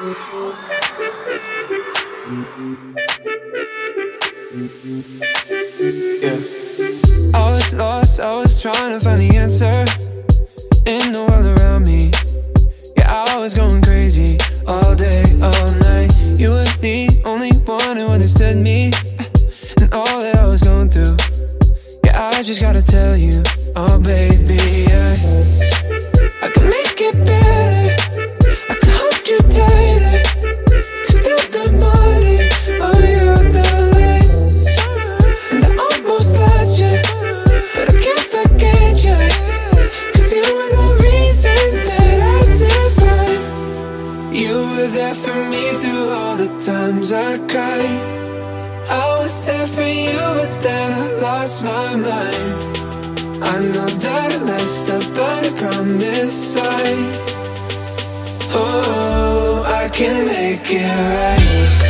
Yeah. I was lost, I was trying to find the answer in the world around me. Yeah, I was going crazy all day, all night. You were the only one who understood me and all that I was going through. Yeah, I just gotta tell you, oh baby, I, I can make it better. Were there for me through all the times I cried. I was there for you, but then I lost my mind. I know that I messed up, but I promise I. Oh, I can make it right.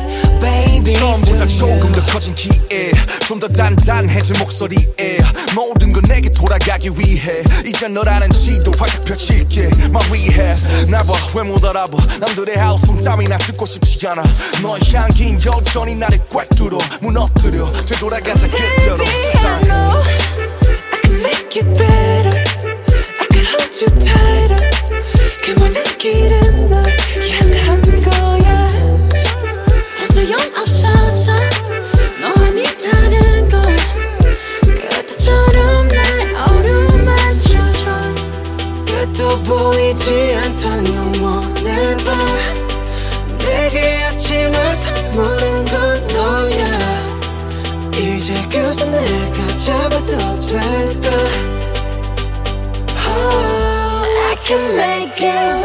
baby. 처음보다 조금 더 커진 기에 좀 더 단단해진 목소리에 모든 건 내게 돌아가기 위해. 이제 너라는 지도 활짝 펼칠게. 말 위해. 나봐 왜 못 알아봐. 남들의 하우스 땀이나 듣고 싶지 않아. 너의 향긴 여전히 나를 꽉 뚫어. 무너뜨려. 되돌아가자 그대로 선물한 건 너야. 이제 그저 내가 잡아도 될까 oh, I can make it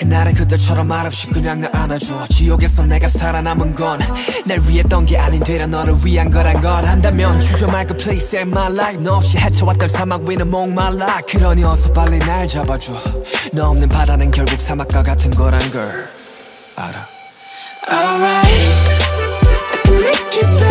그날은 그때처럼 말없이 그냥 나 안아줘. 지옥에서 내가 살아남은 건 날 위했던 게 아닌 되려 너를 위한 거란 걸 안다면 주저 말고 please save my life. 너 없이 헤쳐왔던 사막 위는 목말라. 그러니 어서 빨리 날 잡아줘. 너 없는 바다는 결국 사막과 같은 거란 걸 알아. Alright, I can make it better.